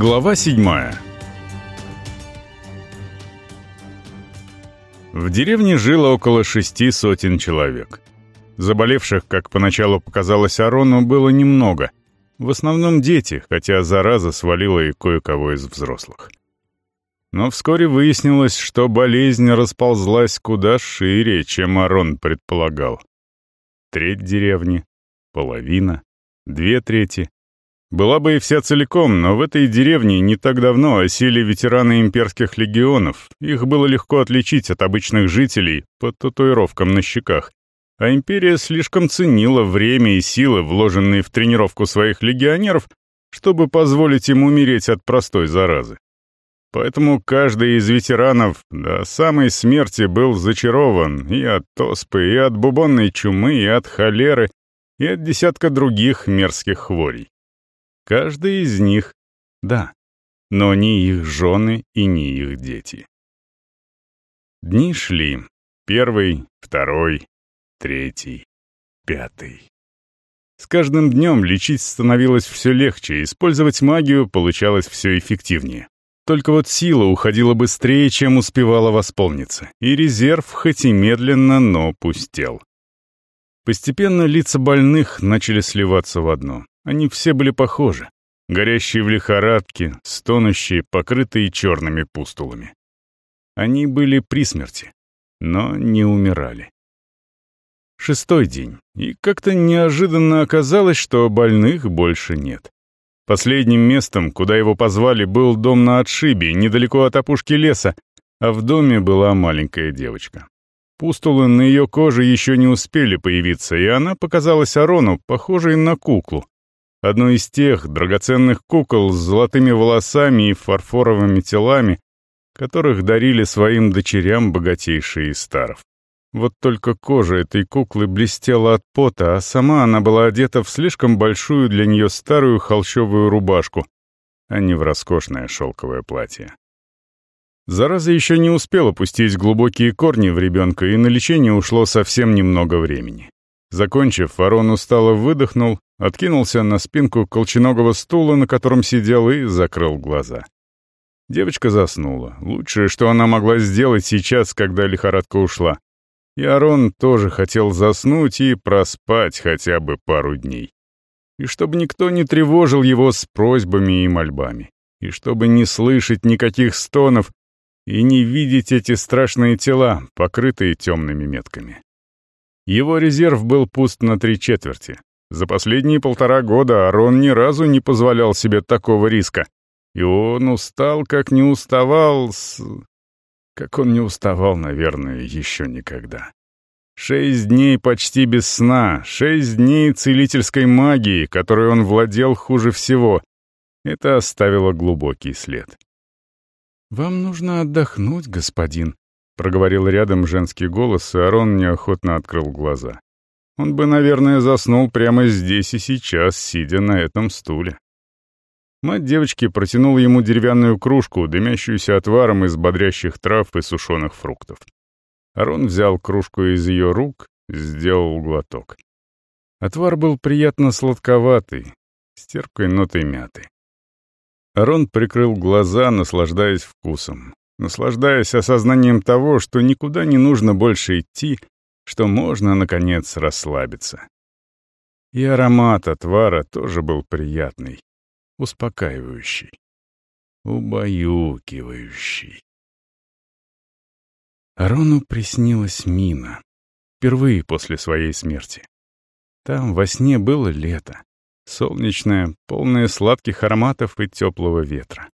Глава седьмая В деревне жило около шести сотен человек. Заболевших, как поначалу показалось Арону, было немного. В основном дети, хотя зараза свалила и кое-кого из взрослых. Но вскоре выяснилось, что болезнь расползлась куда шире, чем Арон предполагал. Треть деревни, половина, две трети, была бы и вся целиком, но в этой деревне не так давно осели ветераны имперских легионов. Их было легко отличить от обычных жителей по татуировкам на щеках. А империя слишком ценила время и силы, вложенные в тренировку своих легионеров, чтобы позволить им умереть от простой заразы. Поэтому каждый из ветеранов до самой смерти был зачарован и от оспы, и от бубонной чумы, и от холеры, и от десятка других мерзких хворей. Каждый из них — да, но не их жены и не их дети. Дни шли. Первый, второй, третий, пятый. С каждым днем лечить становилось все легче, использовать магию получалось все эффективнее. Только вот сила уходила быстрее, чем успевала восполниться, и резерв, хоть и медленно, но пустел. Постепенно лица больных начали сливаться в одно. Они все были похожи. Горящие в лихорадке, стонущие, покрытые черными пустулами. Они были при смерти, но не умирали. Шестой день, и как-то неожиданно оказалось, что больных больше нет. Последним местом, куда его позвали, был дом на отшибе, недалеко от опушки леса, а в доме была маленькая девочка. Пустулы на ее коже еще не успели появиться, и она показалась Арону, похожей на куклу, Одну из тех драгоценных кукол с золотыми волосами и фарфоровыми телами, которых дарили своим дочерям богатейшие из старов. Вот только кожа этой куклы блестела от пота, а сама она была одета в слишком большую для нее старую холщовую рубашку, а не в роскошное шелковое платье. Зараза еще не успела пустить глубокие корни в ребенка, и на лечение ушло совсем немного времени. Закончив, Арон устало выдохнул, откинулся на спинку колченогого стула, на котором сидел, и закрыл глаза. Девочка заснула. Лучшее, что она могла сделать сейчас, когда лихорадка ушла. И Арон тоже хотел заснуть и проспать хотя бы пару дней. И чтобы никто не тревожил его с просьбами и мольбами. И чтобы не слышать никаких стонов и не видеть эти страшные тела, покрытые темными метками. Его резерв был пуст на три четверти. За последние полтора года Арон ни разу не позволял себе такого риска. И он устал, как не уставал с... Как он не уставал, наверное, еще никогда. Шесть дней почти без сна, шесть дней целительской магии, которой он владел хуже всего. Это оставило глубокий след. «Вам нужно отдохнуть, господин», — проговорил рядом женский голос, и Арон неохотно открыл глаза. Он бы, наверное, заснул прямо здесь и сейчас, сидя на этом стуле. Мать девочки протянула ему деревянную кружку, дымящуюся отваром из бодрящих трав и сушеных фруктов. Арон взял кружку из ее рук, сделал глоток. Отвар был приятно сладковатый, с терпкой нотой мяты. Арон прикрыл глаза, наслаждаясь вкусом, наслаждаясь осознанием того, что никуда не нужно больше идти, что можно, наконец, расслабиться. И аромат отвара тоже был приятный, успокаивающий, убаюкивающий. Арону приснилась Мина, впервые после своей смерти. Там во сне было лето, солнечное, полное сладких ароматов и теплого ветра.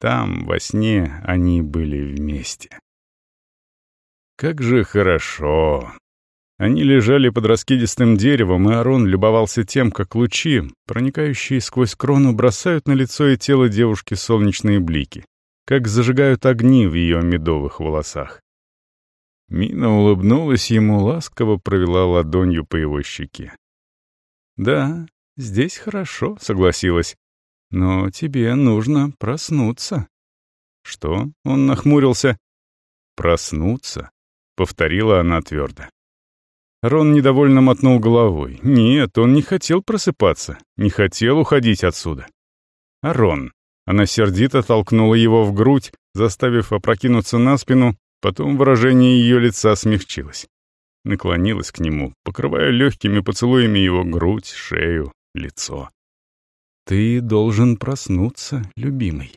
Там, во сне, они были вместе. Как же хорошо! Они лежали под раскидистым деревом, и Арон любовался тем, как лучи, проникающие сквозь крону, бросают на лицо и тело девушки солнечные блики, как зажигают огни в ее медовых волосах. Мина улыбнулась ему, ласково провела ладонью по его щеке. «Да, здесь хорошо», — согласилась. «Но тебе нужно проснуться». «Что?» — он нахмурился. «Проснуться?» повторила она твердо. Рон недовольно мотнул головой. Нет, он не хотел просыпаться, не хотел уходить отсюда. «Арон!» Она сердито толкнула его в грудь, заставив опрокинуться на спину, потом выражение ее лица смягчилось. Наклонилась к нему, покрывая легкими поцелуями его грудь, шею, лицо. «Ты должен проснуться, любимый».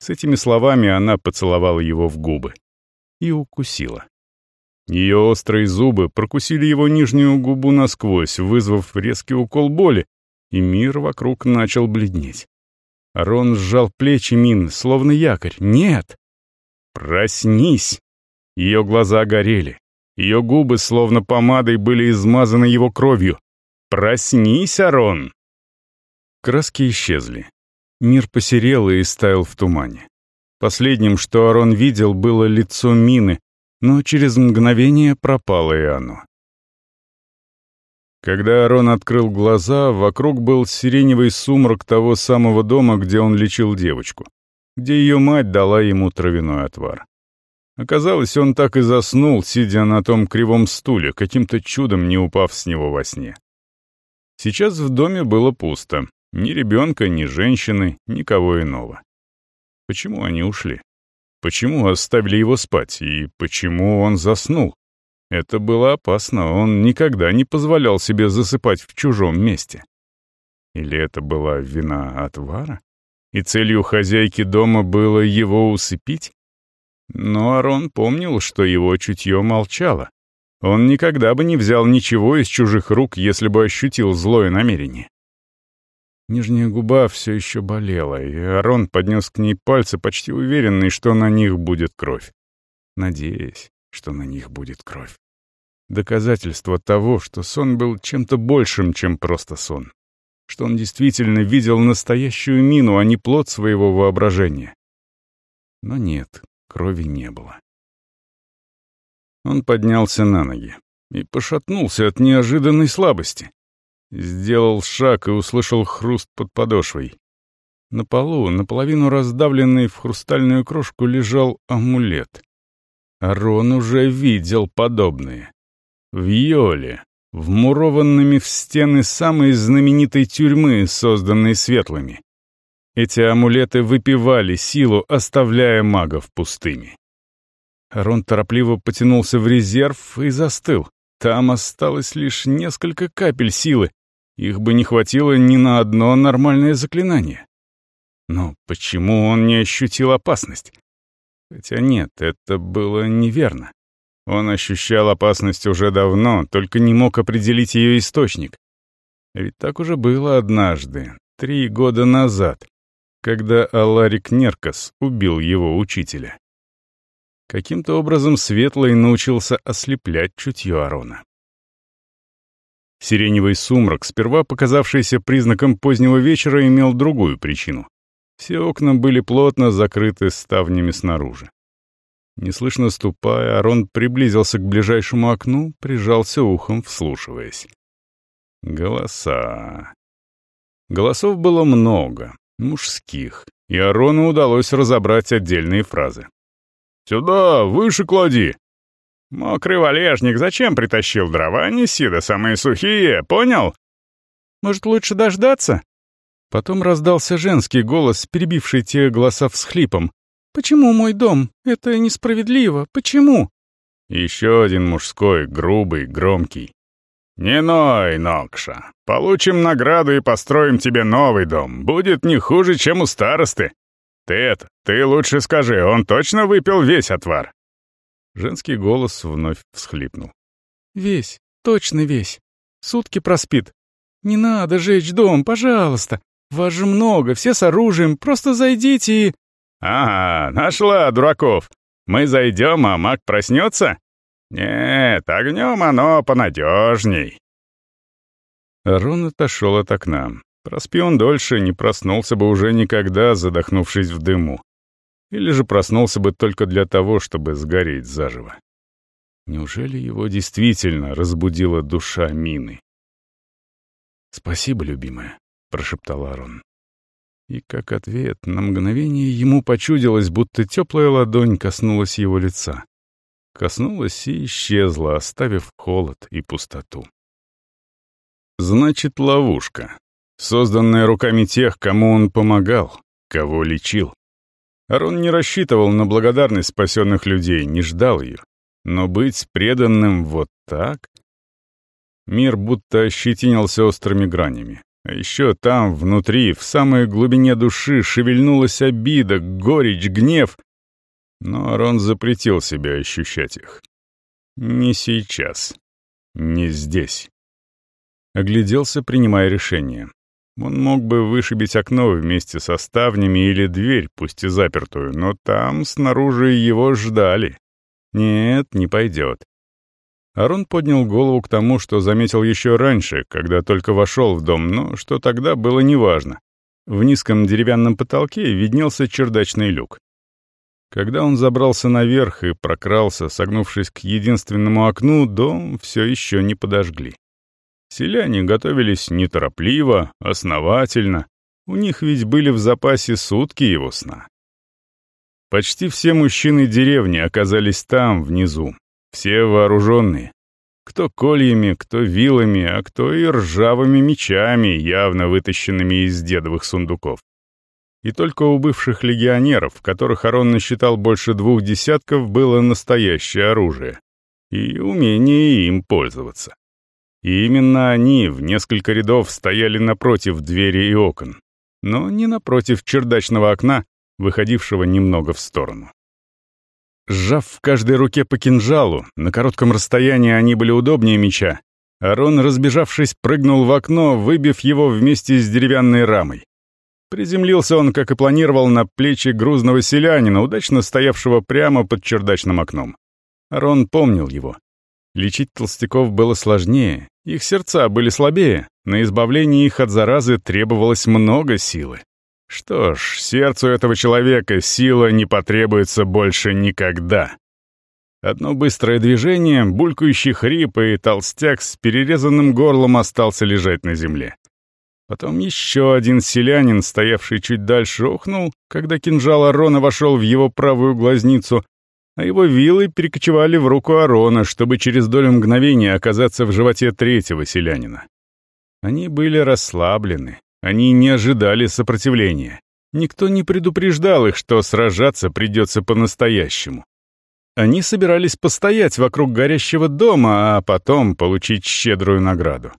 С этими словами она поцеловала его в губы и укусила. Ее острые зубы прокусили его нижнюю губу насквозь, вызвав резкий укол боли, и мир вокруг начал бледнеть. Арон сжал плечи Мин, словно якорь. «Нет!» «Проснись!» Ее глаза горели. Ее губы, словно помадой, были измазаны его кровью. «Проснись, Арон!» Краски исчезли. Мир посерел и стаял в тумане. Последним, что Арон видел, было лицо Мины, но через мгновение пропало и оно. Когда Арон открыл глаза, вокруг был сиреневый сумрак того самого дома, где он лечил девочку, где ее мать дала ему травяной отвар. Оказалось, он так и заснул, сидя на том кривом стуле, каким-то чудом не упав с него во сне. Сейчас в доме было пусто. Ни ребенка, ни женщины, никого иного. Почему они ушли? Почему оставили его спать? И почему он заснул? Это было опасно, он никогда не позволял себе засыпать в чужом месте. Или это была вина отвара? И целью хозяйки дома было его усыпить? Но Арон помнил, что его чутье молчало. Он никогда бы не взял ничего из чужих рук, если бы ощутил злое намерение. Нижняя губа все еще болела, и Арон поднес к ней пальцы, почти уверенный, что на них будет кровь. Надеясь, что на них будет кровь. Доказательство того, что сон был чем-то большим, чем просто сон. Что он действительно видел настоящую мину, а не плод своего воображения. Но нет, крови не было. Он поднялся на ноги и пошатнулся от неожиданной слабости. Сделал шаг и услышал хруст под подошвой. На полу, наполовину раздавленный в хрустальную крошку, лежал амулет. Арон уже видел подобные. В Йоле, вмурованными в стены самой знаменитой тюрьмы, созданной светлыми. Эти амулеты выпивали силу, оставляя магов пустыми. Арон торопливо потянулся в резерв и застыл. Там осталось лишь несколько капель силы, их бы не хватило ни на одно нормальное заклинание. Но почему он не ощутил опасность? Хотя нет, это было неверно. Он ощущал опасность уже давно, только не мог определить ее источник. Ведь так уже было однажды, три года назад, когда Аларик Неркас убил его учителя. Каким-то образом Светлый научился ослеплять чутье Арона. Сиреневый сумрак, сперва показавшийся признаком позднего вечера, имел другую причину. Все окна были плотно закрыты ставнями снаружи. Неслышно ступая, Арон приблизился к ближайшему окну, прижался ухом, вслушиваясь. Голоса. Голосов было много, мужских, и Арону удалось разобрать отдельные фразы. «Сюда, выше клади!» «Мокрый валежник зачем притащил дрова? Неси да самые сухие, понял?» «Может, лучше дождаться?» Потом раздался женский голос, перебивший те голоса всхлипом. «Почему мой дом? Это несправедливо. Почему?» Еще один мужской, грубый, громкий. «Не ной, Нокша. Получим награду и построим тебе новый дом. Будет не хуже, чем у старосты. Ты это, ты лучше скажи, он точно выпил весь отвар?» Женский голос вновь всхлипнул. «Весь, точно весь. Сутки проспит. Не надо жечь дом, пожалуйста. Вас же много, все с оружием, просто зайдите и...» «Ага, нашла, дураков. Мы зайдем, а маг проснется? Нет, огнем оно понадежней». Рон отошел от окна. Проспи он дольше, не проснулся бы уже никогда, задохнувшись в дыму. Или же проснулся бы только для того, чтобы сгореть заживо. Неужели его действительно разбудила душа Мины? «Спасибо, любимая», — прошептал Арон. И как ответ, на мгновение ему почудилось, будто теплая ладонь коснулась его лица. Коснулась и исчезла, оставив холод и пустоту. Значит, ловушка, созданная руками тех, кому он помогал, кого лечил. Арон не рассчитывал на благодарность спасенных людей, не ждал ее. Но быть преданным вот так... Мир будто ощетинился острыми гранями. А еще там, внутри, в самой глубине души, шевельнулась обида, горечь, гнев. Но Арон запретил себе ощущать их. Не сейчас. Не здесь. Огляделся, принимая решение. Он мог бы вышибить окно вместе со ставнями или дверь, пусть и запертую, но там, снаружи, его ждали. Нет, не пойдет. Арон поднял голову к тому, что заметил еще раньше, когда только вошел в дом, но что тогда было неважно. В низком деревянном потолке виднелся чердачный люк. Когда он забрался наверх и прокрался, согнувшись к единственному окну, дом все еще не подожгли. Селяне готовились неторопливо, основательно. У них ведь были в запасе сутки его сна. Почти все мужчины деревни оказались там, внизу. Все вооруженные. Кто кольями, кто вилами, а кто и ржавыми мечами, явно вытащенными из дедовых сундуков. И только у бывших легионеров, которых Арон насчитал больше двух десятков, было настоящее оружие. И умение им пользоваться. И именно они в несколько рядов стояли напротив двери и окон, но не напротив чердачного окна, выходившего немного в сторону. Сжав в каждой руке по кинжалу, на коротком расстоянии они были удобнее меча, Арон, разбежавшись, прыгнул в окно, выбив его вместе с деревянной рамой. Приземлился он, как и планировал, на плечи грузного селянина, удачно стоявшего прямо под чердачным окном. Арон помнил его. Лечить толстяков было сложнее, их сердца были слабее, на избавление их от заразы требовалось много силы. Что ж, сердцу этого человека сила не потребуется больше никогда. Одно быстрое движение, булькающий хрип, и толстяк с перерезанным горлом остался лежать на земле. Потом еще один селянин, стоявший чуть дальше, охнул, когда кинжал Арона вошел в его правую глазницу, а его вилы перекочевали в руку Арона, чтобы через долю мгновения оказаться в животе третьего селянина. Они были расслаблены, они не ожидали сопротивления. Никто не предупреждал их, что сражаться придется по-настоящему. Они собирались постоять вокруг горящего дома, а потом получить щедрую награду.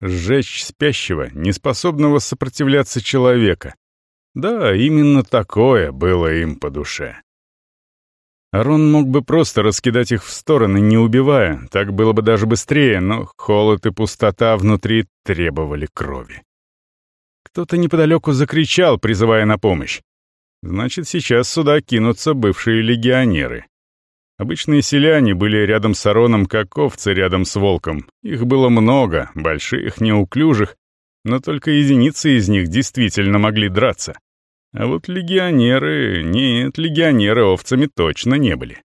Сжечь спящего, неспособного сопротивляться человека. Да, именно такое было им по душе. Арон мог бы просто раскидать их в стороны, не убивая, так было бы даже быстрее, но холод и пустота внутри требовали крови. Кто-то неподалеку закричал, призывая на помощь. Значит, сейчас сюда кинутся бывшие легионеры. Обычные селяне были рядом с Ароном, как овцы рядом с волком. Их было много, больших, неуклюжих, но только единицы из них действительно могли драться. А вот легионеры... Нет, легионеры овцами точно не были.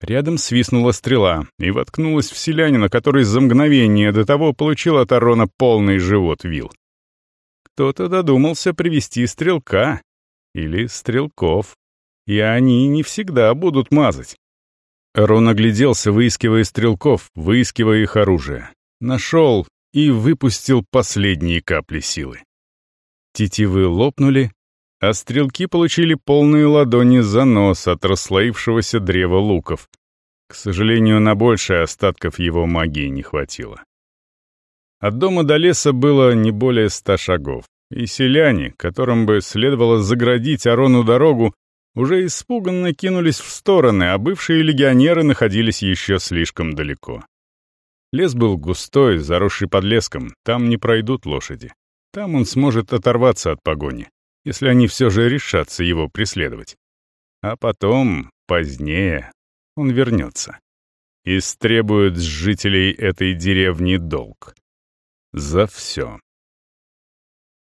Рядом свистнула стрела и воткнулась в селянина, который за мгновение до того получил от Арона полный живот вил. Кто-то додумался привести стрелка. Или стрелков. И они не всегда будут мазать. Арон огляделся, выискивая стрелков, выискивая их оружие. Нашел и выпустил последние капли силы. Тетивы лопнули, а стрелки получили полные ладони за нос от расслоившегося древа луков. К сожалению, на большее остатков его магии не хватило. От дома до леса было не более ста шагов, и селяне, которым бы следовало заградить Арону дорогу, уже испуганно кинулись в стороны, а бывшие легионеры находились еще слишком далеко. Лес был густой, заросший подлеском, там не пройдут лошади. Там он сможет оторваться от погони если они все же решатся его преследовать. А потом, позднее, он вернется. И стребует с жителей этой деревни долг. За все.